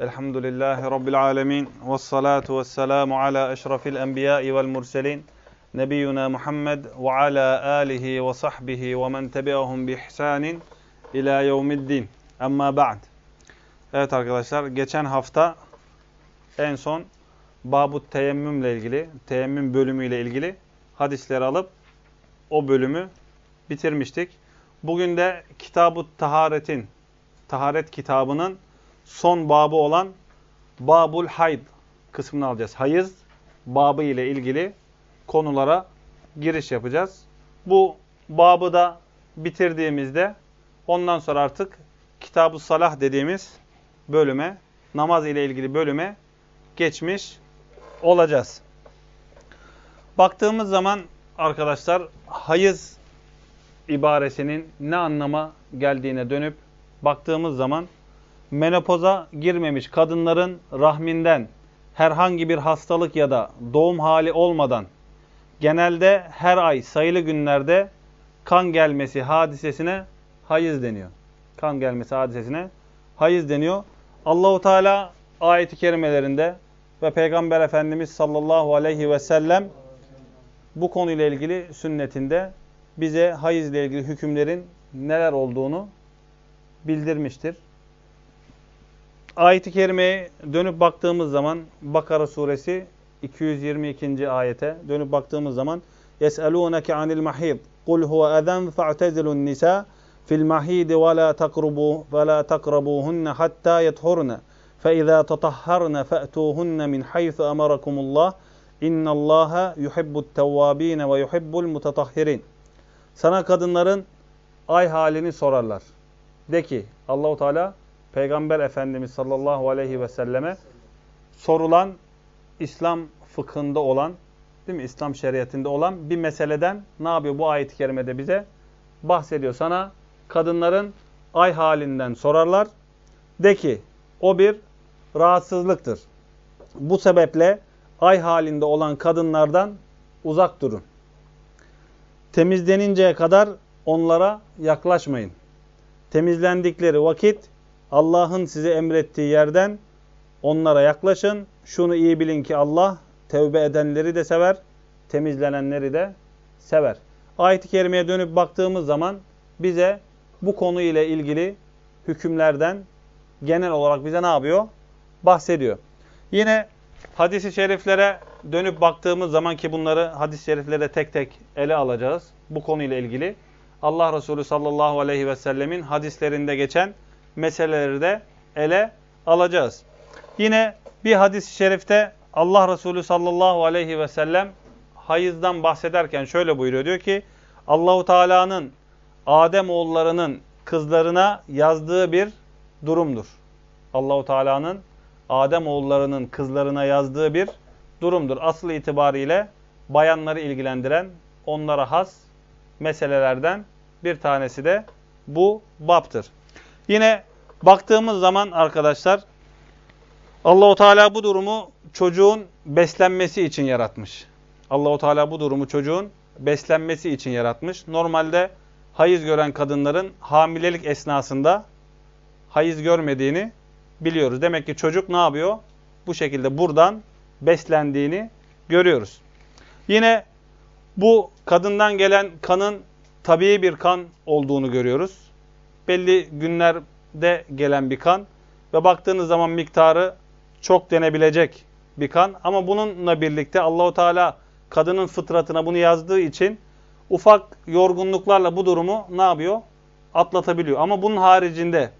Elhamdülillahi Rabbil alemin. Ve salatu ve selamu ala eşrafil enbiyai vel murselin. Nebiyyuna Muhammed ve ala alihi ve sahbihi ve men tebi'ahum bi ihsanin ila yevmiddin. Amma ba'd. Evet arkadaşlar geçen hafta en son Babut Teyemmümle ilgili, teyemmüm bölümüyle ilgili hadisleri alıp o bölümü bitirmiştik. Bugün de Kitab-ı Taharet'in, Taharet kitabının son babı olan Babul Hayd kısmını alacağız. Hayız babı ile ilgili konulara giriş yapacağız. Bu babı da bitirdiğimizde ondan sonra artık Kitab-ı Salah dediğimiz bölüme, namaz ile ilgili bölüme geçmiş olacağız. Baktığımız zaman arkadaşlar hayız ibaresinin ne anlama geldiğine dönüp baktığımız zaman menopoza girmemiş kadınların rahminden herhangi bir hastalık ya da doğum hali olmadan genelde her ay sayılı günlerde kan gelmesi hadisesine hayız deniyor. Kan gelmesi hadisesine hayız deniyor. Allahu Teala ayeti kerimelerinde ve Peygamber Efendimiz sallallahu aleyhi ve sellem bu konuyla ilgili sünnetinde bize hayız ile ilgili hükümlerin neler olduğunu bildirmiştir Ayet-i kerimeye dönüp baktığımız zaman Bakara suresi 222. ayete dönüp baktığımız zaman يَسْأَلُونَكَ عَنِ الْمَحِيضِ قُلْ هُوَ اَذَنْ فَاعْتَزِلُوا النِّسَاءَ فِي الْمَحِيدِ وَلَا تَقْرَبُوا وَلَا تَقْرَبُوهُنَّ حَتَّى يَطْهُرْنَ فَإِذَا تَطَهَّرْنَ فَأْتُوهُنَّ مِنْ حَيْثُ أَمَرَكُمُ اللّٰهِ اِنَّ اللّٰهَ يُحِبُّ التَّوَّابِينَ وَيُحِبُّ الْمُتَطَهِّرِينَ Sana kadınların ay halini sorarlar. De ki Allahu Teala Peygamber Efendimiz sallallahu aleyhi ve selleme sorulan İslam fıkhında olan, değil mi? İslam şeriatinde olan bir meseleden ne yapıyor bu ayet-i kerimede bize? Bahsediyor. Sana kadınların ay halinden sorarlar. De ki o bir rahatsızlıktır. Bu sebeple ay halinde olan kadınlardan uzak durun. Temizleninceye kadar onlara yaklaşmayın. Temizlendikleri vakit Allah'ın size emrettiği yerden onlara yaklaşın. Şunu iyi bilin ki Allah tevbe edenleri de sever, temizlenenleri de sever. Ayet-i kerimeye dönüp baktığımız zaman bize bu konu ile ilgili hükümlerden genel olarak bize ne yapıyor? Bahsediyor. Yine hadis-i şeriflere dönüp baktığımız zaman ki bunları hadis-i şeriflere tek tek ele alacağız. Bu konuyla ilgili Allah Resulü sallallahu aleyhi ve sellemin hadislerinde geçen meseleleri de ele alacağız. Yine bir hadis-i şerifte Allah Resulü sallallahu aleyhi ve sellem hayızdan bahsederken şöyle buyuruyor. Diyor ki Allahu Teala'nın Adem oğullarının kızlarına yazdığı bir durumdur. Allahu Teala'nın Adem oğullarının kızlarına yazdığı bir durumdur. Asıl itibariyle bayanları ilgilendiren onlara has meselelerden bir tanesi de bu baptır. Yine baktığımız zaman arkadaşlar Allahu Teala bu durumu çocuğun beslenmesi için yaratmış. Allahu Teala bu durumu çocuğun beslenmesi için yaratmış. Normalde hayız gören kadınların hamilelik esnasında hayız görmediğini biliyoruz. Demek ki çocuk ne yapıyor? Bu şekilde buradan beslendiğini görüyoruz. Yine bu kadından gelen kanın tabii bir kan olduğunu görüyoruz. Belli günlerde gelen bir kan ve baktığınız zaman miktarı çok denebilecek bir kan. Ama bununla birlikte Allahu Teala kadının fıtratına bunu yazdığı için ufak yorgunluklarla bu durumu ne yapıyor? Atlatabiliyor. Ama bunun haricinde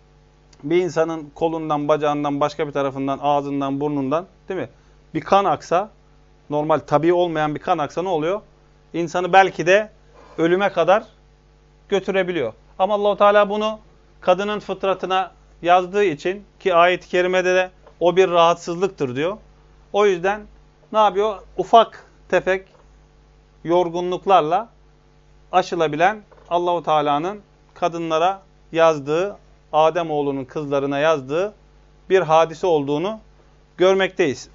bir insanın kolundan, bacağından, başka bir tarafından, ağzından, burnundan değil mi? Bir kan aksa, normal tabii olmayan bir kan aksa ne oluyor? İnsanı belki de ölüme kadar götürebiliyor. Ama Allahu Teala bunu kadının fıtratına yazdığı için ki ayet-i kerimede de o bir rahatsızlıktır diyor. O yüzden ne yapıyor? Ufak tefek yorgunluklarla aşılabilen Allahu Teala'nın kadınlara yazdığı, Adem oğlunun kızlarına yazdığı bir hadise olduğunu görmekteyiz.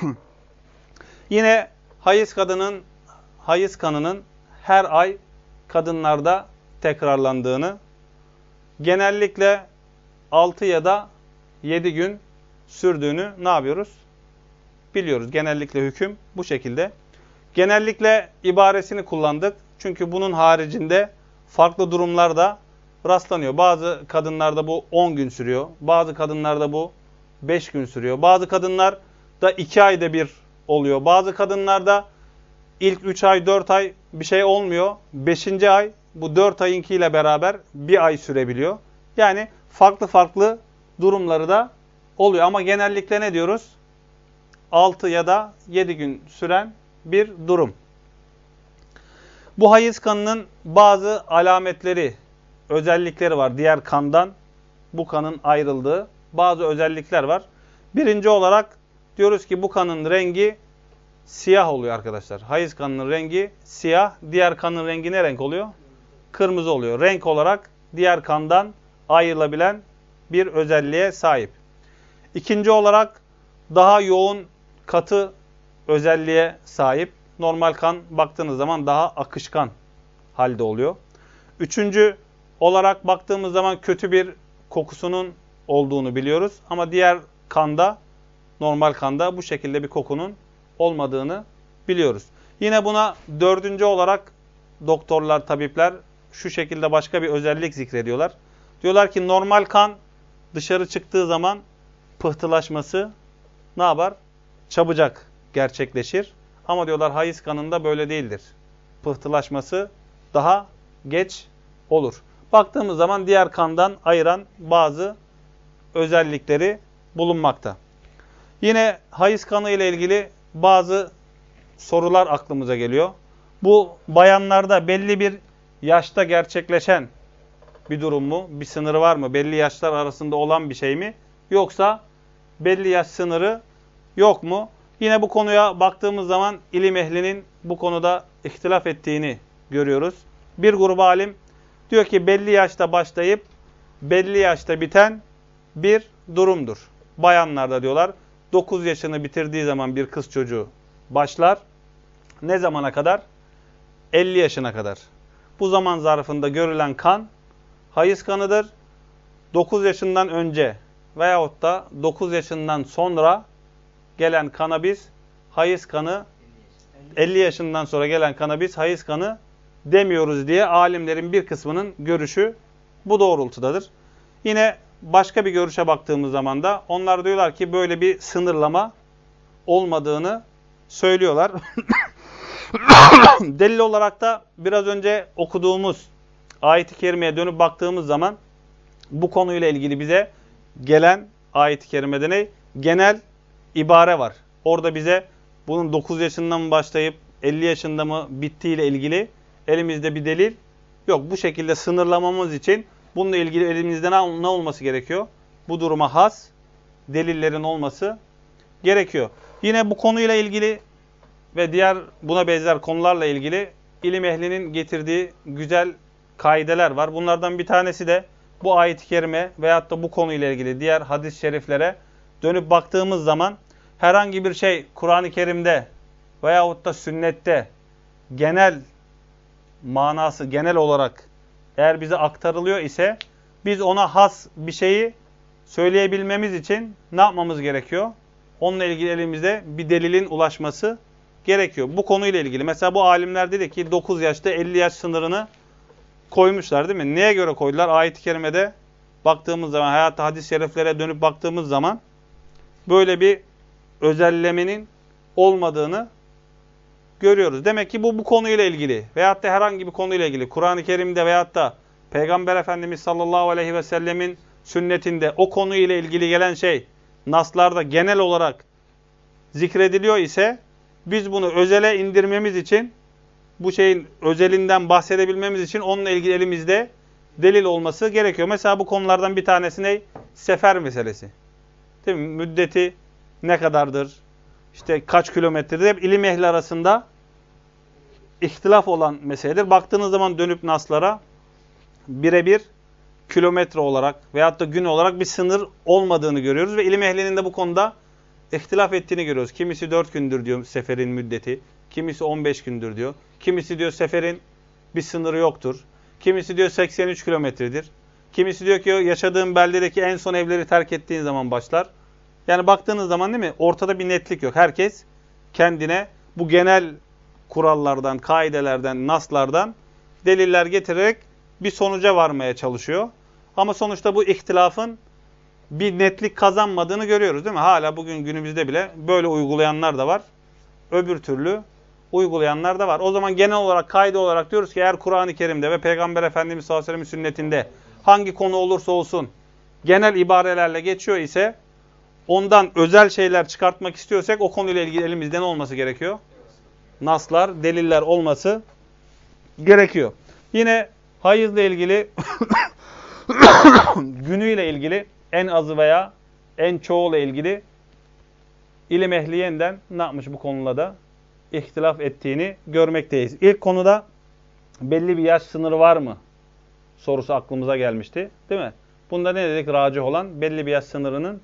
Yine hayız kadının hayız kanının her ay kadınlarda tekrarlandığını, genellikle 6 ya da 7 gün sürdüğünü ne yapıyoruz? Biliyoruz. Genellikle hüküm bu şekilde. Genellikle ibaresini kullandık. Çünkü bunun haricinde farklı durumlarda rastlanıyor. Bazı kadınlarda bu 10 gün sürüyor. Bazı kadınlarda bu 5 gün sürüyor. Bazı kadınlar da 2 ayda bir oluyor. Bazı kadınlarda ilk 3 ay 4 ay bir şey olmuyor. 5. ay bu 4 ayınkiyle beraber bir ay sürebiliyor. Yani farklı farklı durumları da oluyor. Ama genellikle ne diyoruz? 6 ya da 7 gün süren bir durum. Bu hayız kanının bazı alametleri, özellikleri var. Diğer kandan bu kanın ayrıldığı bazı özellikler var. Birinci olarak diyoruz ki bu kanın rengi siyah oluyor arkadaşlar. Hayız kanının rengi siyah. Diğer kanın rengi ne renk oluyor? Kırmızı oluyor. Renk olarak diğer kandan ayrılabilen bir özelliğe sahip. İkinci olarak daha yoğun katı özelliğe sahip. Normal kan baktığınız zaman daha akışkan halde oluyor. Üçüncü olarak baktığımız zaman kötü bir kokusunun olduğunu biliyoruz. Ama diğer kanda, normal kanda bu şekilde bir kokunun olmadığını biliyoruz. Yine buna dördüncü olarak doktorlar, tabipler şu şekilde başka bir özellik zikrediyorlar. Diyorlar ki normal kan dışarı çıktığı zaman pıhtılaşması ne yapar? Çabucak gerçekleşir. Ama diyorlar hayız kanında böyle değildir. Pıhtılaşması daha geç olur. Baktığımız zaman diğer kandan ayıran bazı özellikleri bulunmakta. Yine hayız kanı ile ilgili bazı sorular aklımıza geliyor. Bu bayanlarda belli bir yaşta gerçekleşen bir durum mu? Bir sınırı var mı? Belli yaşlar arasında olan bir şey mi? Yoksa belli yaş sınırı yok mu? Yine bu konuya baktığımız zaman ilim ehlinin bu konuda ihtilaf ettiğini görüyoruz. Bir grup alim diyor ki belli yaşta başlayıp belli yaşta biten bir durumdur. Bayanlarda diyorlar 9 yaşını bitirdiği zaman bir kız çocuğu başlar. Ne zamana kadar? 50 yaşına kadar. Bu zaman zarfında görülen kan hayız kanıdır. 9 yaşından önce veyahut da 9 yaşından sonra gelen kana biz hayız kanı 50 yaşından sonra gelen kana biz hayız kanı demiyoruz diye alimlerin bir kısmının görüşü bu doğrultudadır. Yine başka bir görüşe baktığımız zaman da onlar diyorlar ki böyle bir sınırlama olmadığını söylüyorlar. Delil olarak da biraz önce okuduğumuz ayet-i kerimeye dönüp baktığımız zaman bu konuyla ilgili bize gelen ayet-i kerimede ne? Genel ibare var. Orada bize bunun 9 yaşından mı başlayıp 50 yaşında mı bittiğiyle ilgili elimizde bir delil yok. Bu şekilde sınırlamamız için bununla ilgili elimizde ne, ne olması gerekiyor? Bu duruma has delillerin olması gerekiyor. Yine bu konuyla ilgili ve diğer buna benzer konularla ilgili ilim ehlinin getirdiği güzel kaideler var. Bunlardan bir tanesi de bu ayet-i kerime veyahut da bu konuyla ilgili diğer hadis-i şeriflere dönüp baktığımız zaman herhangi bir şey Kur'an-ı Kerim'de veyahut da sünnette genel manası genel olarak eğer bize aktarılıyor ise biz ona has bir şeyi söyleyebilmemiz için ne yapmamız gerekiyor? Onunla ilgili elimizde bir delilin ulaşması gerekiyor. Bu konuyla ilgili. Mesela bu alimler dedi ki 9 yaşta 50 yaş sınırını koymuşlar değil mi? Neye göre koydular? Ayet-i kerimede baktığımız zaman, hayatta hadis-i şeriflere dönüp baktığımız zaman böyle bir özellemenin olmadığını görüyoruz. Demek ki bu bu konuyla ilgili veyahut da herhangi bir konuyla ilgili Kur'an-ı Kerim'de veyahut da Peygamber Efendimiz sallallahu aleyhi ve sellemin sünnetinde o konuyla ilgili gelen şey naslarda genel olarak zikrediliyor ise biz bunu özele indirmemiz için bu şeyin özelinden bahsedebilmemiz için onunla ilgili elimizde delil olması gerekiyor. Mesela bu konulardan bir tanesi ne? Sefer meselesi. Değil mi? Müddeti ne kadardır? İşte kaç kilometredir? Hep ilim ehli arasında ihtilaf olan meseledir. Baktığınız zaman dönüp naslara birebir kilometre olarak veyahut da gün olarak bir sınır olmadığını görüyoruz ve ilim ehlinin de bu konuda ihtilaf ettiğini görüyoruz. Kimisi 4 gündür diyor seferin müddeti, kimisi 15 gündür diyor. Kimisi diyor seferin bir sınırı yoktur. Kimisi diyor 83 kilometredir. Kimisi diyor ki yaşadığın beldedeki en son evleri terk ettiğin zaman başlar. Yani baktığınız zaman değil mi? Ortada bir netlik yok. Herkes kendine bu genel kurallardan, kaidelerden, naslardan deliller getirerek bir sonuca varmaya çalışıyor. Ama sonuçta bu ihtilafın bir netlik kazanmadığını görüyoruz değil mi? Hala bugün günümüzde bile böyle uygulayanlar da var. Öbür türlü uygulayanlar da var. O zaman genel olarak kaydı olarak diyoruz ki eğer Kur'an-ı Kerim'de ve Peygamber Efendimiz sallallahu aleyhi ve sünnetinde hangi konu olursa olsun genel ibarelerle geçiyor ise ondan özel şeyler çıkartmak istiyorsak o konuyla ilgili elimizde ne olması gerekiyor? Naslar, deliller olması gerekiyor. Yine hayızla ilgili günüyle ilgili en azı veya en çoğuyla ilgili ilim ehli yeniden ne yapmış bu konuda da? ihtilaf ettiğini görmekteyiz. İlk konuda belli bir yaş sınırı var mı? Sorusu aklımıza gelmişti. Değil mi? Bunda ne dedik racih olan? Belli bir yaş sınırının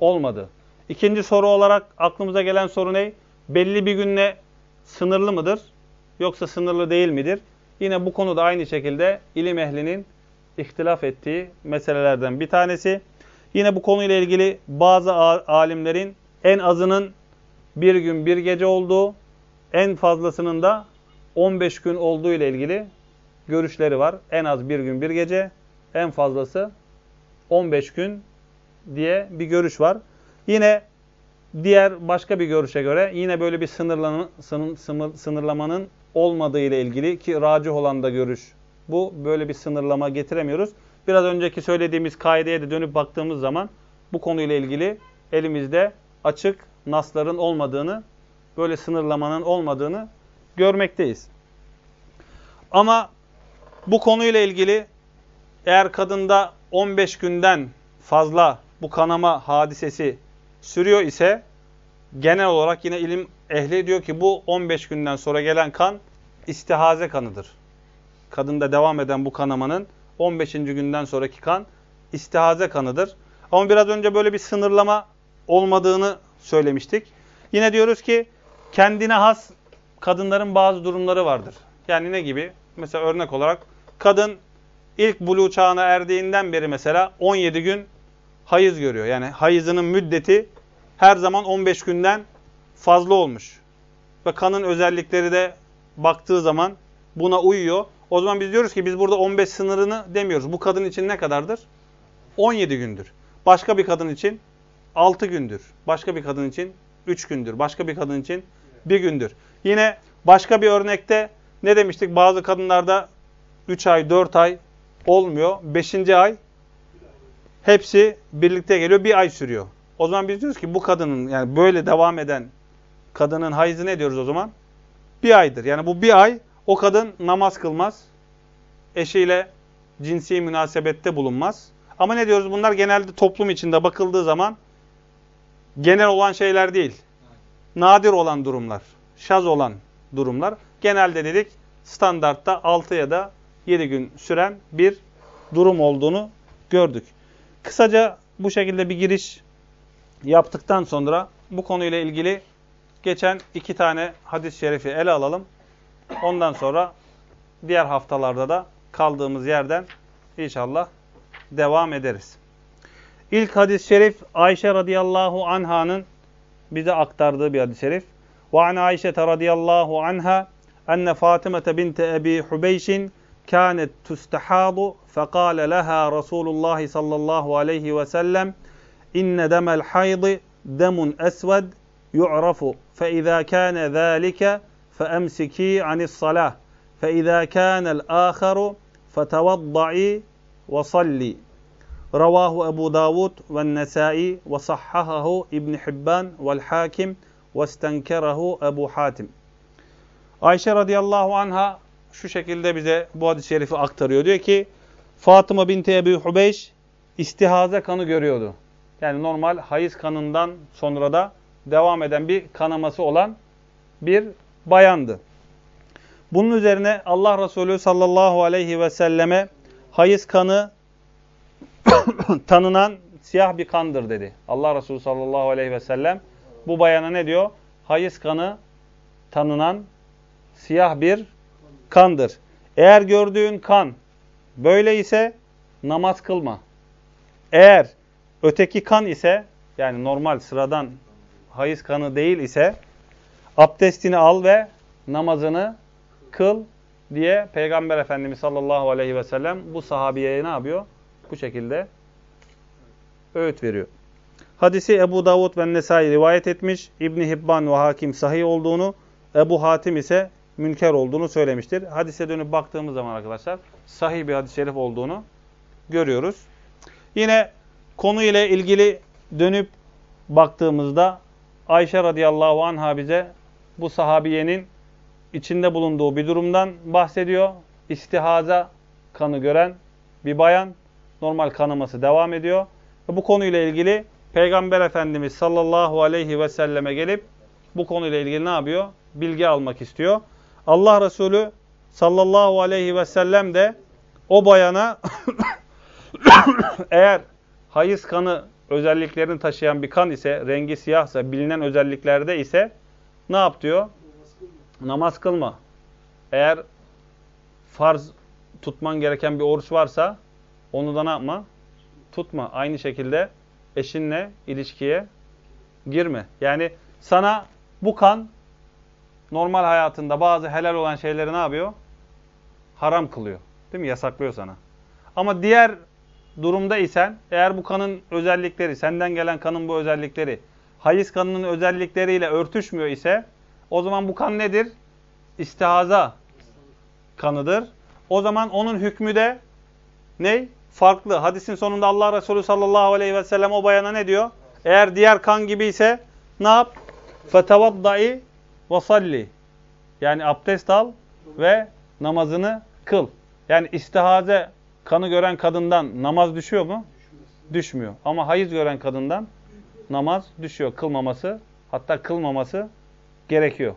olmadığı. İkinci soru olarak aklımıza gelen soru ne? Belli bir günle sınırlı mıdır? Yoksa sınırlı değil midir? Yine bu konuda aynı şekilde ilim ehlinin ihtilaf ettiği meselelerden bir tanesi. Yine bu konuyla ilgili bazı alimlerin en azının bir gün bir gece olduğu, en fazlasının da 15 gün olduğu ile ilgili görüşleri var. En az bir gün bir gece, en fazlası 15 gün diye bir görüş var. Yine diğer başka bir görüşe göre yine böyle bir sınırlama, sınırlamanın olmadığı ile ilgili ki racih olan da görüş bu. Böyle bir sınırlama getiremiyoruz. Biraz önceki söylediğimiz kaideye de dönüp baktığımız zaman bu konuyla ilgili elimizde açık nasların olmadığını böyle sınırlamanın olmadığını görmekteyiz. Ama bu konuyla ilgili eğer kadında 15 günden fazla bu kanama hadisesi sürüyor ise genel olarak yine ilim ehli diyor ki bu 15 günden sonra gelen kan istihaze kanıdır. Kadında devam eden bu kanamanın 15. günden sonraki kan istihaze kanıdır. Ama biraz önce böyle bir sınırlama olmadığını söylemiştik. Yine diyoruz ki kendine has kadınların bazı durumları vardır. Yani ne gibi? Mesela örnek olarak kadın ilk buluğ çağına erdiğinden beri mesela 17 gün hayız görüyor. Yani hayızının müddeti her zaman 15 günden fazla olmuş. Ve kanın özellikleri de baktığı zaman buna uyuyor. O zaman biz diyoruz ki biz burada 15 sınırını demiyoruz. Bu kadın için ne kadardır? 17 gündür. Başka bir kadın için 6 gündür. Başka bir kadın için 3 gündür. Başka bir kadın için bir gündür. Yine başka bir örnekte ne demiştik? Bazı kadınlarda 3 ay, 4 ay olmuyor. 5. ay hepsi birlikte geliyor. Bir ay sürüyor. O zaman biz diyoruz ki bu kadının yani böyle devam eden kadının hayızı ne diyoruz o zaman? Bir aydır. Yani bu bir ay o kadın namaz kılmaz. Eşiyle cinsi münasebette bulunmaz. Ama ne diyoruz? Bunlar genelde toplum içinde bakıldığı zaman genel olan şeyler değil nadir olan durumlar, şaz olan durumlar. Genelde dedik standartta 6 ya da 7 gün süren bir durum olduğunu gördük. Kısaca bu şekilde bir giriş yaptıktan sonra bu konuyla ilgili geçen iki tane hadis-i şerifi ele alalım. Ondan sonra diğer haftalarda da kaldığımız yerden inşallah devam ederiz. İlk hadis-i şerif Ayşe radıyallahu anh'ın bize aktardığı bir hadis-i şerif. Ve an Ayşe radıyallahu anha enne Fatıma bint Ebi Hubeyşin كانت تستحاض فقال لها رسول الله صلى الله عليه وسلم إن دم الحيض دم أسود يعرف فإذا كان ذلك فأمسكي عن الصلاة فإذا كان الآخر فتوضعي وصلي ve Nesai ve sahhahahu İbn Hibban vel Hakim ve stenkerahu Ebu Hatim. Ayşe radıyallahu anha şu şekilde bize bu hadis-i şerifi aktarıyor. Diyor ki Fatıma binti Ebu Hubeyş istihaze kanı görüyordu. Yani normal hayız kanından sonra da devam eden bir kanaması olan bir bayandı. Bunun üzerine Allah Resulü sallallahu aleyhi ve selleme hayız kanı tanınan siyah bir kandır dedi. Allah Resulü sallallahu aleyhi ve sellem bu bayana ne diyor? Hayız kanı tanınan siyah bir kandır. Eğer gördüğün kan böyle ise namaz kılma. Eğer öteki kan ise yani normal sıradan hayız kanı değil ise abdestini al ve namazını kıl diye Peygamber Efendimiz sallallahu aleyhi ve sellem bu sahabiyeye ne yapıyor? Bu şekilde öğüt veriyor. Hadisi Ebu Davud ve Nesai rivayet etmiş. İbni Hibban ve Hakim sahih olduğunu, Ebu Hatim ise münker olduğunu söylemiştir. Hadise dönüp baktığımız zaman arkadaşlar sahih bir hadis-i şerif olduğunu görüyoruz. Yine konu ile ilgili dönüp baktığımızda Ayşe radıyallahu anha bize bu sahabiyenin içinde bulunduğu bir durumdan bahsediyor. İstihaza kanı gören bir bayan normal kanaması devam ediyor. Bu konuyla ilgili Peygamber Efendimiz sallallahu aleyhi ve selleme gelip bu konuyla ilgili ne yapıyor? Bilgi almak istiyor. Allah Resulü sallallahu aleyhi ve sellem de o bayana eğer hayız kanı özelliklerini taşıyan bir kan ise, rengi siyahsa, bilinen özelliklerde ise ne yap diyor? Namaz kılma. Eğer farz tutman gereken bir oruç varsa onu da ne yapma? Tutma. Aynı şekilde eşinle ilişkiye girme. Yani sana bu kan normal hayatında bazı helal olan şeyleri ne yapıyor? Haram kılıyor. Değil mi? Yasaklıyor sana. Ama diğer durumda isen eğer bu kanın özellikleri, senden gelen kanın bu özellikleri hayız kanının özellikleriyle örtüşmüyor ise o zaman bu kan nedir? İstihaza kanıdır. O zaman onun hükmü de ne? Farklı. Hadisin sonunda Allah Resulü sallallahu aleyhi ve sellem o bayana ne diyor? Eğer diğer kan gibi ise ne yap? فَتَوَضَّعِ vasalli. Yani abdest al ve namazını kıl. Yani istihaze kanı gören kadından namaz düşüyor mu? Düşmüyor. Ama hayız gören kadından namaz düşüyor. Kılmaması hatta kılmaması gerekiyor.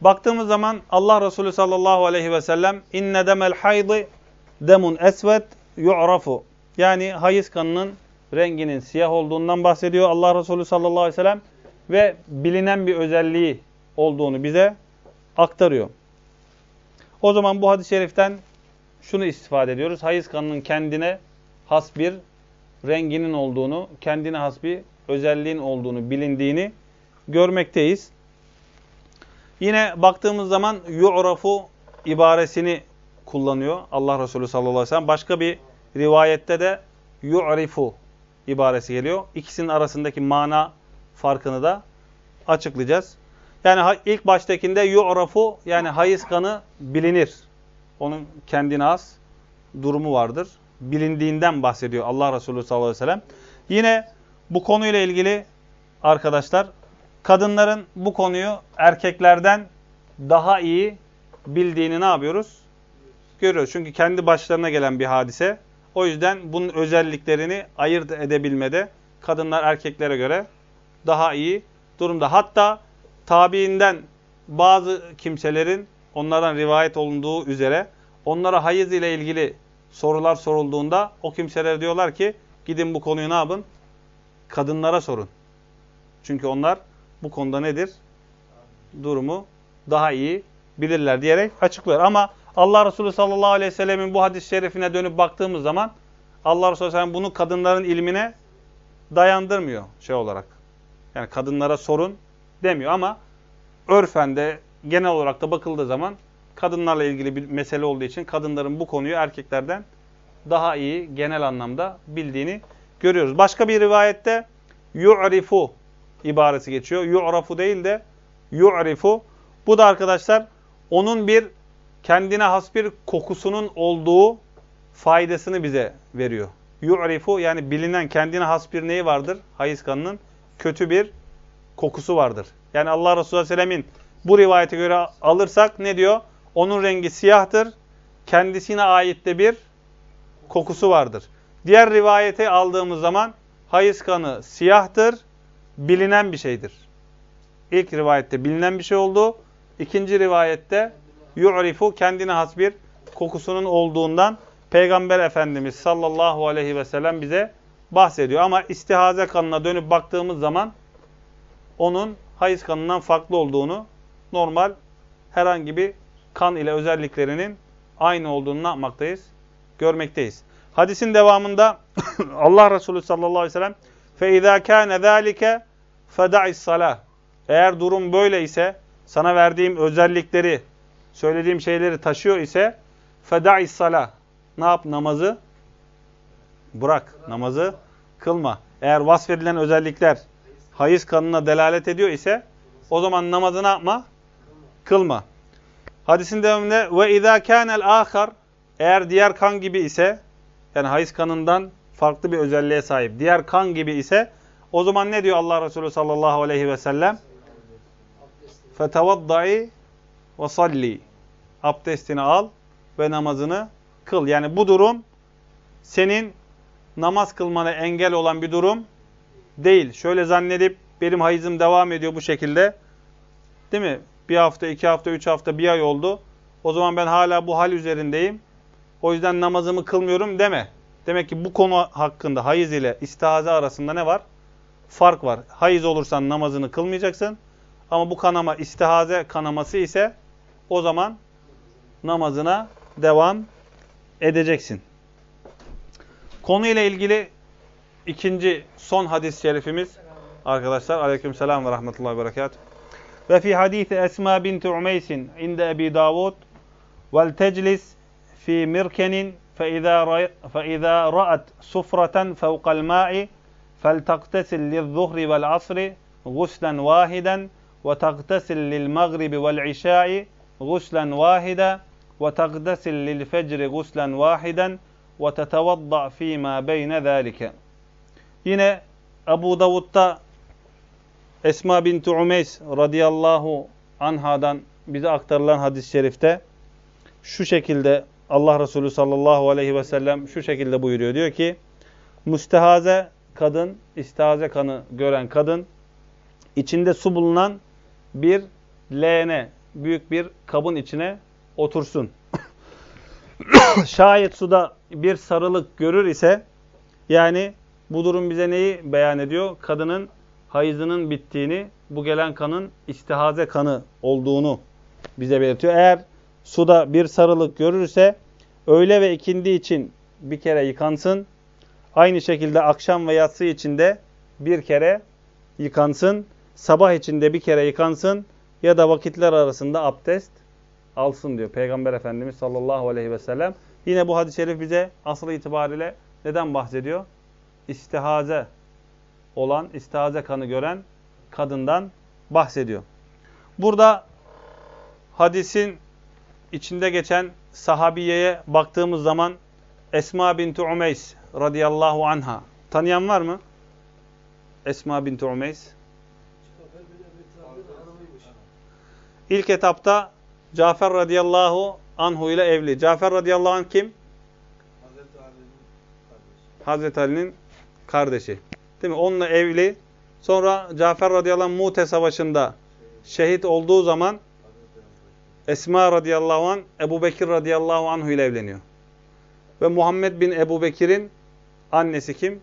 Baktığımız zaman Allah Resulü sallallahu aleyhi ve sellem inne demel haydi demun esvet yu'rafu. Yani hayız kanının renginin siyah olduğundan bahsediyor Allah Resulü sallallahu aleyhi ve sellem ve bilinen bir özelliği olduğunu bize aktarıyor. O zaman bu hadis-i şeriften şunu istifade ediyoruz. Hayız kanının kendine has bir renginin olduğunu, kendine has bir özelliğin olduğunu, bilindiğini görmekteyiz. Yine baktığımız zaman yu'rafu ibaresini kullanıyor Allah Resulü sallallahu aleyhi ve sellem. Başka bir rivayette de yu'rifu ibaresi geliyor. İkisinin arasındaki mana farkını da açıklayacağız. Yani ilk baştakinde yu'rafu yani hayız kanı bilinir. Onun kendine has durumu vardır. Bilindiğinden bahsediyor Allah Resulü sallallahu aleyhi ve sellem. Yine bu konuyla ilgili arkadaşlar kadınların bu konuyu erkeklerden daha iyi bildiğini ne yapıyoruz? Görüyoruz. Çünkü kendi başlarına gelen bir hadise. O yüzden bunun özelliklerini ayırt edebilmede kadınlar erkeklere göre daha iyi durumda. Hatta tabiinden bazı kimselerin onlardan rivayet olunduğu üzere onlara hayız ile ilgili sorular sorulduğunda o kimseler diyorlar ki gidin bu konuyu ne yapın? Kadınlara sorun. Çünkü onlar bu konuda nedir? Durumu daha iyi bilirler diyerek açıklıyor. Ama Allah Resulü sallallahu aleyhi ve sellemin bu hadis-i şerifine dönüp baktığımız zaman Allah Resulü sallallahu bunu kadınların ilmine dayandırmıyor şey olarak. Yani kadınlara sorun demiyor ama örfen de genel olarak da bakıldığı zaman kadınlarla ilgili bir mesele olduğu için kadınların bu konuyu erkeklerden daha iyi genel anlamda bildiğini görüyoruz. Başka bir rivayette yu'rifu ibaresi geçiyor. Yu'rafu değil de yu'rifu. Bu da arkadaşlar onun bir kendine has bir kokusunun olduğu faydasını bize veriyor. Yu'rifu yani bilinen kendine has bir neyi vardır? Hayız kanının kötü bir kokusu vardır. Yani Allah Resulü Aleyhisselam'ın bu rivayete göre alırsak ne diyor? Onun rengi siyahtır. Kendisine ait de bir kokusu vardır. Diğer rivayete aldığımız zaman hayız kanı siyahtır, bilinen bir şeydir. İlk rivayette bilinen bir şey oldu. İkinci rivayette yu'rifu kendine has bir kokusunun olduğundan Peygamber Efendimiz sallallahu aleyhi ve sellem bize bahsediyor. Ama istihaze kanına dönüp baktığımız zaman onun hayız kanından farklı olduğunu normal herhangi bir kan ile özelliklerinin aynı olduğunu ne yapmaktayız? görmekteyiz. Hadisin devamında Allah Resulü sallallahu aleyhi ve sellem فَاِذَا كَانَ ذَٰلِكَ فَدَعِ الصَّلَاةِ Eğer durum böyle ise, sana verdiğim özellikleri, söylediğim şeyleri taşıyor ise فَدَعِ الصَّلَاةِ Ne yap? Namazı bırak namazı kılma. Eğer vasfedilen özellikler hayız kanına delalet ediyor ise o zaman namazı ne yapma? Kılma. Hadisin devamında ve izâ kânel âkar eğer diğer kan gibi ise yani hayız kanından farklı bir özelliğe sahip. Diğer kan gibi ise o zaman ne diyor Allah Resulü sallallahu aleyhi ve sellem? Fetevaddai ve salli. Abdestini al ve namazını kıl. Yani bu durum senin namaz kılmana engel olan bir durum değil. Şöyle zannedip benim hayızım devam ediyor bu şekilde. Değil mi? Bir hafta, iki hafta, üç hafta, bir ay oldu. O zaman ben hala bu hal üzerindeyim. O yüzden namazımı kılmıyorum deme. Demek ki bu konu hakkında hayız ile istihaze arasında ne var? Fark var. Hayız olursan namazını kılmayacaksın. Ama bu kanama istihaze kanaması ise o zaman namazına devam edeceksin. Konuyla ilgili ikinci son hadis-i şerifimiz arkadaşlar. Aleykümselam ve rahmetullahi ve berekatuhu. Ve fi hadisi Esma binti Umeysin inde Ebi Davud vel teclis fi mirkenin فإذا رأت سفرة فوق الماء فلتغتسل للظهر والعصر غسلا واحدا وتغتسل للمغرب والعشاء غسلا واحدا وتغتسل للفجر غسلا واحدا ve tetevadda fîmâ beyne zâlike. Yine Ebu Davud'da Esma binti Umeys radıyallahu anhadan bize aktarılan hadis-i şerifte şu şekilde Allah Resulü sallallahu aleyhi ve sellem şu şekilde buyuruyor. Diyor ki müstehaze kadın, istihaze kanı gören kadın içinde su bulunan bir leğene, büyük bir kabın içine otursun. Şayet suda bir sarılık görür ise yani bu durum bize neyi beyan ediyor? Kadının hayızının bittiğini, bu gelen kanın istihaze kanı olduğunu bize belirtiyor. Eğer suda bir sarılık görürse öğle ve ikindi için bir kere yıkansın. Aynı şekilde akşam ve yatsı için de bir kere yıkansın. Sabah için de bir kere yıkansın ya da vakitler arasında abdest alsın diyor Peygamber Efendimiz sallallahu aleyhi ve sellem. Yine bu hadis-i şerif bize asıl itibariyle neden bahsediyor? İstihaze olan, istihaze kanı gören kadından bahsediyor. Burada hadisin içinde geçen sahabiyeye baktığımız zaman Esma binti Umeys radıyallahu anha. Tanıyan var mı? Esma binti Umeys. İlk etapta Cafer radıyallahu anhu ile evli. Cafer radıyallahu anh kim? Hazreti Ali'nin kardeşi. Değil mi? Onunla evli. Sonra Cafer radıyallahu anh Mute savaşında şehit olduğu zaman Esma radıyallahu anh Ebu Bekir radıyallahu anhu ile evleniyor. Ve Muhammed bin Ebu Bekir'in annesi kim?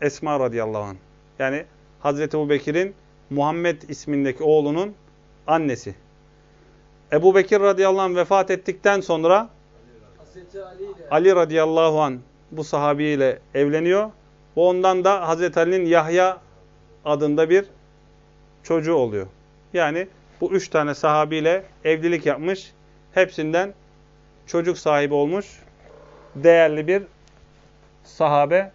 Esma radıyallahu anh. Yani Hazreti Ebu Bekir'in Muhammed ismindeki oğlunun annesi. Ebu Bekir radıyallahu anh vefat ettikten sonra Ali, Ali radıyallahu anh bu sahabiyle evleniyor. Ve ondan da Hazreti Ali'nin Yahya adında bir çocuğu oluyor. Yani bu üç tane sahabiyle evlilik yapmış. Hepsinden çocuk sahibi olmuş. Değerli bir sahabe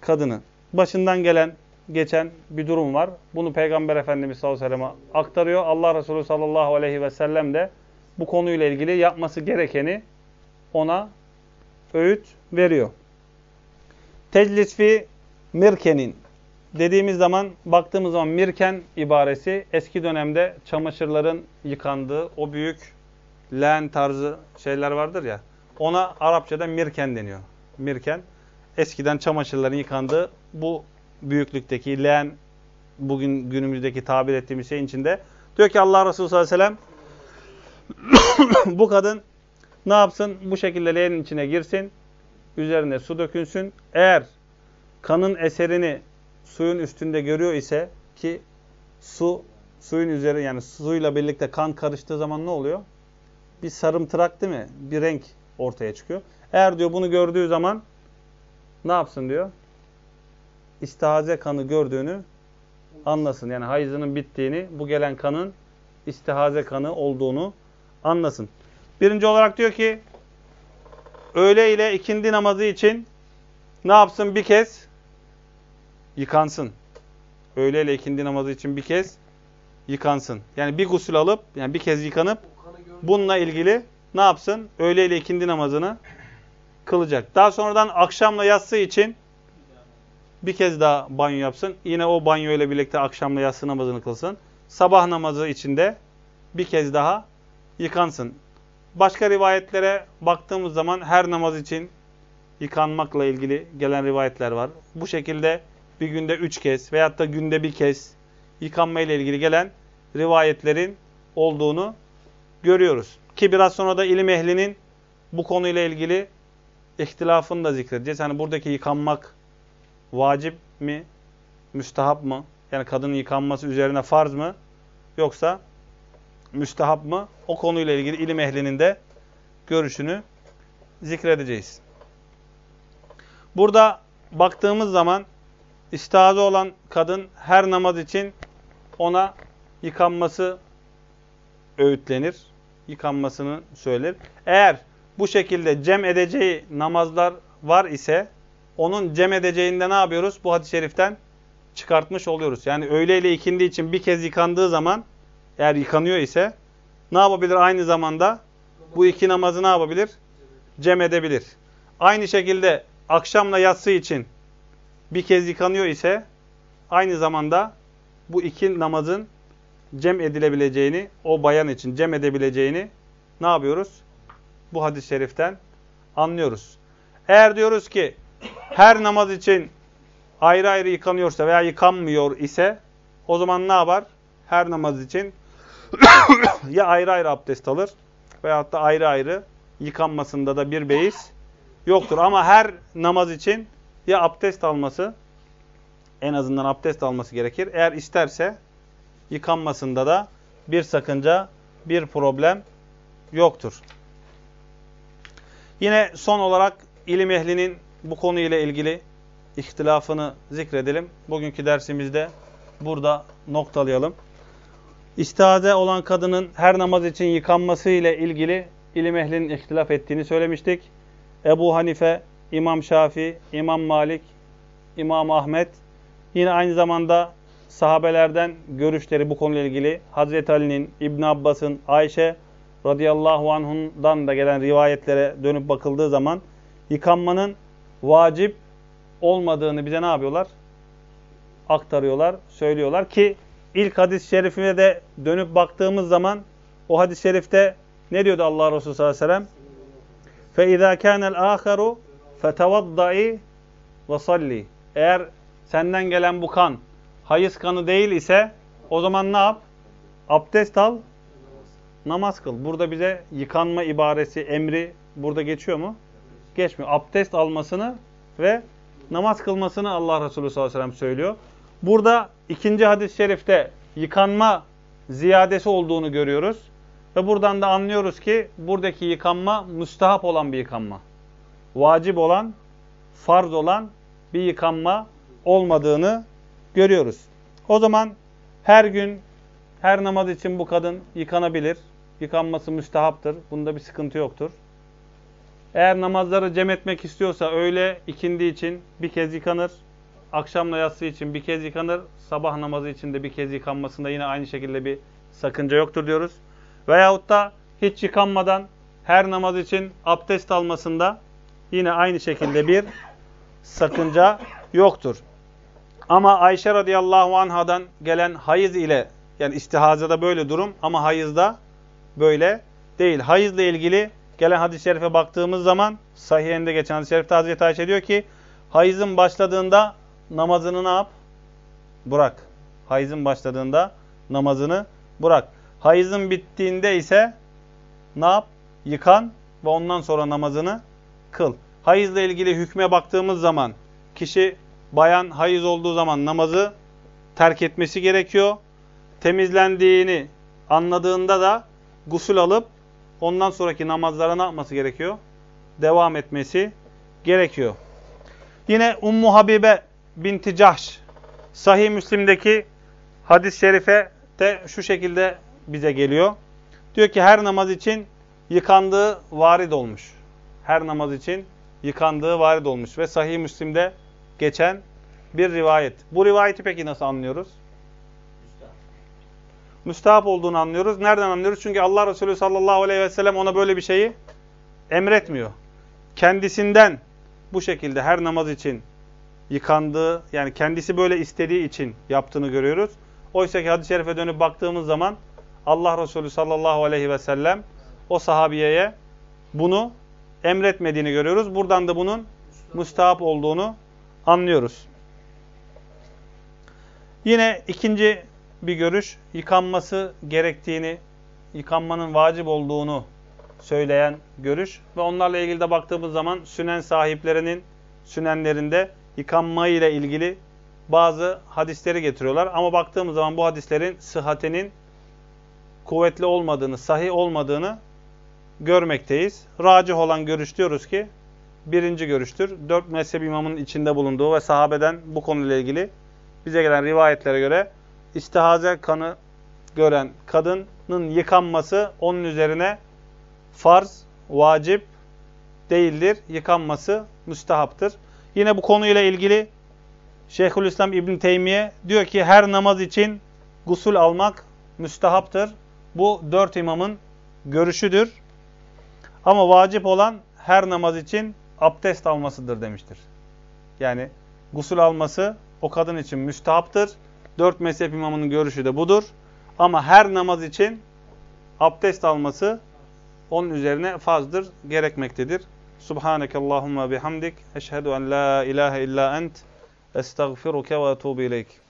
kadını. Başından gelen, geçen bir durum var. Bunu Peygamber Efendimiz sallallahu aleyhi ve sellem aktarıyor. Allah Resulü sallallahu aleyhi ve sellem de bu konuyla ilgili yapması gerekeni ona öğüt veriyor. Teclis fi mirkenin dediğimiz zaman, baktığımız zaman mirken ibaresi eski dönemde çamaşırların yıkandığı o büyük leğen tarzı şeyler vardır ya. Ona Arapçada mirken deniyor. Mirken. Eskiden çamaşırların yıkandığı bu büyüklükteki leğen bugün günümüzdeki tabir ettiğimiz şeyin içinde. Diyor ki Allah Resulü sallallahu aleyhi ve sellem bu kadın ne yapsın? Bu şekilde leğenin içine girsin. Üzerine su dökünsün. Eğer kanın eserini suyun üstünde görüyor ise ki su suyun üzeri yani suyla birlikte kan karıştığı zaman ne oluyor? Bir sarımtırak değil mi? Bir renk ortaya çıkıyor. Eğer diyor bunu gördüğü zaman ne yapsın diyor? İstihaze kanı gördüğünü anlasın. Yani hayızının bittiğini, bu gelen kanın istihaze kanı olduğunu anlasın. Birinci olarak diyor ki öğle ile ikindi namazı için ne yapsın? Bir kez yıkansın. Öğle ile ikindi namazı için bir kez yıkansın. Yani bir gusül alıp, yani bir kez yıkanıp bununla ilgili ne yapsın? Öğle ile ikindi namazını kılacak. Daha sonradan akşamla yatsı için bir kez daha banyo yapsın. Yine o banyo ile birlikte akşamla yatsı namazını kılsın. Sabah namazı içinde bir kez daha yıkansın. Başka rivayetlere baktığımız zaman her namaz için yıkanmakla ilgili gelen rivayetler var. Bu şekilde bir günde üç kez veyahut da günde bir kez yıkanma ile ilgili gelen rivayetlerin olduğunu görüyoruz. Ki biraz sonra da ilim ehlinin bu konuyla ilgili ihtilafını da zikredeceğiz. Hani buradaki yıkanmak vacip mi, müstahap mı? Yani kadının yıkanması üzerine farz mı? Yoksa müstahap mı? O konuyla ilgili ilim ehlinin de görüşünü zikredeceğiz. Burada baktığımız zaman istihaze olan kadın her namaz için ona yıkanması öğütlenir. Yıkanmasını söyler. Eğer bu şekilde cem edeceği namazlar var ise onun cem edeceğinde ne yapıyoruz? Bu hadis-i şeriften çıkartmış oluyoruz. Yani öğle ile ikindi için bir kez yıkandığı zaman eğer yıkanıyor ise ne yapabilir aynı zamanda? Bu iki namazı ne yapabilir? Cem edebilir. Aynı şekilde akşamla yatsı için bir kez yıkanıyor ise aynı zamanda bu iki namazın cem edilebileceğini, o bayan için cem edebileceğini ne yapıyoruz? Bu hadis-i şeriften anlıyoruz. Eğer diyoruz ki her namaz için ayrı ayrı yıkanıyorsa veya yıkanmıyor ise o zaman ne yapar? Her namaz için ya ayrı ayrı abdest alır veyahut da ayrı ayrı yıkanmasında da bir beis yoktur. Ama her namaz için ya abdest alması en azından abdest alması gerekir. Eğer isterse yıkanmasında da bir sakınca, bir problem yoktur. Yine son olarak ilim ehlinin bu konuyla ilgili ihtilafını zikredelim. Bugünkü dersimizde burada noktalayalım. İstihade olan kadının her namaz için yıkanması ile ilgili ilim ehlinin ihtilaf ettiğini söylemiştik. Ebu Hanife, İmam Şafi, İmam Malik, İmam Ahmet yine aynı zamanda sahabelerden görüşleri bu konuyla ilgili Hazreti Ali'nin, İbn Abbas'ın, Ayşe radıyallahu anhundan da gelen rivayetlere dönüp bakıldığı zaman yıkanmanın vacip olmadığını bize ne yapıyorlar? Aktarıyorlar, söylüyorlar ki ilk hadis-i şerifine de dönüp baktığımız zaman o hadis-i şerifte ne diyordu Allah Resulü sallallahu aleyhi ve sellem? فَاِذَا كَانَ الْآخَرُ فَتَوَضَّعِ وَصَلِّ Eğer senden gelen bu kan hayız kanı değil ise o zaman ne yap? Abdest al, namaz kıl. Burada bize yıkanma ibaresi, emri burada geçiyor mu? Geçmiyor. Abdest almasını ve namaz kılmasını Allah Resulü sallallahu aleyhi ve sellem söylüyor. Burada ikinci hadis-i şerifte yıkanma ziyadesi olduğunu görüyoruz. Ve buradan da anlıyoruz ki buradaki yıkanma müstahap olan bir yıkanma. Vacip olan, farz olan bir yıkanma olmadığını görüyoruz. O zaman her gün, her namaz için bu kadın yıkanabilir. Yıkanması müstehaptır. Bunda bir sıkıntı yoktur. Eğer namazları cem etmek istiyorsa öğle ikindi için bir kez yıkanır. Akşamla yatsı için bir kez yıkanır. Sabah namazı için de bir kez yıkanmasında yine aynı şekilde bir sakınca yoktur diyoruz. Veyahut da hiç yıkanmadan her namaz için abdest almasında yine aynı şekilde bir sakınca yoktur. Ama Ayşe radıyallahu anhadan gelen hayız ile yani istihazada böyle durum ama hayızda böyle değil. Hayızla ilgili gelen hadis-i şerife baktığımız zaman sahihinde geçen hadis-i şerifte Hazreti Ayşe diyor ki hayızın başladığında namazını ne yap? Bırak. Hayızın başladığında namazını bırak. Hayızın bittiğinde ise ne yap? Yıkan ve ondan sonra namazını kıl. Hayızla ilgili hükme baktığımız zaman kişi bayan hayız olduğu zaman namazı terk etmesi gerekiyor. Temizlendiğini anladığında da gusül alıp ondan sonraki namazlara ne yapması gerekiyor? devam etmesi gerekiyor. Yine Ummu Habibe binti Cahş Sahih Müslim'deki hadis-i şerife de şu şekilde bize geliyor. Diyor ki her namaz için yıkandığı varid olmuş. Her namaz için yıkandığı varid olmuş ve Sahih Müslim'de geçen bir rivayet. Bu rivayeti peki nasıl anlıyoruz? Müstahap olduğunu anlıyoruz. Nereden anlıyoruz? Çünkü Allah Resulü sallallahu aleyhi ve sellem ona böyle bir şeyi emretmiyor. Kendisinden bu şekilde her namaz için yıkandığı, yani kendisi böyle istediği için yaptığını görüyoruz. Oysa ki hadis-i şerife dönüp baktığımız zaman Allah Resulü sallallahu aleyhi ve sellem o sahabiyeye bunu emretmediğini görüyoruz. Buradan da bunun müstahap olduğunu anlıyoruz. Yine ikinci bir görüş, yıkanması gerektiğini, yıkanmanın vacip olduğunu söyleyen görüş. Ve onlarla ilgili de baktığımız zaman sünen sahiplerinin sünenlerinde yıkanma ile ilgili bazı hadisleri getiriyorlar. Ama baktığımız zaman bu hadislerin sıhhatinin kuvvetli olmadığını, sahih olmadığını görmekteyiz. Racih olan görüş diyoruz ki birinci görüştür. Dört mezhep imamının içinde bulunduğu ve sahabeden bu konuyla ilgili bize gelen rivayetlere göre istihaze kanı gören kadının yıkanması onun üzerine farz, vacip değildir. Yıkanması müstehaptır. Yine bu konuyla ilgili Şeyhülislam İbn Teymiye diyor ki her namaz için gusul almak müstehaptır. Bu dört imamın görüşüdür. Ama vacip olan her namaz için abdest almasıdır demiştir. Yani gusul alması o kadın için müstehaptır. Dört mezhep imamının görüşü de budur. Ama her namaz için abdest alması onun üzerine fazdır, gerekmektedir. Subhaneke Allahumma bihamdik. Eşhedü en la ilahe illa ent. Estağfiruke ve etubu ileyk.